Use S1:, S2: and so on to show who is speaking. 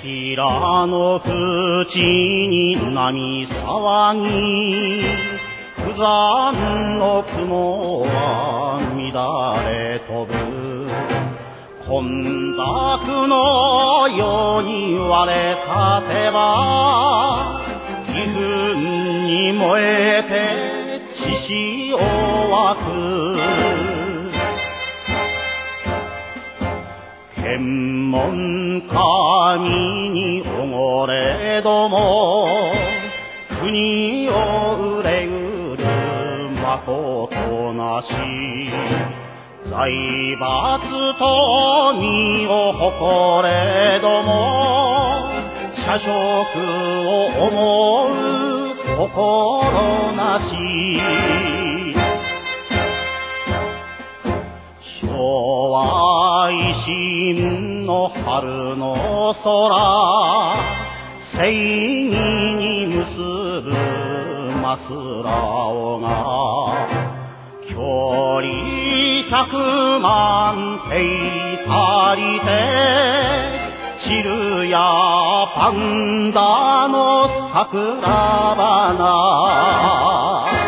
S1: キラの淵に波騒ぎ不山の雲は乱れ飛ぶ。混濁のように割れ立てば義憤に燃えて血潮湧く。天文神におごれども国を憂うるまことなし財閥と身を誇れども社食を思う心なし。昭和の春の空正義に結ぶマスラオが距離百万ペイ足りて散るやパンダの桜花。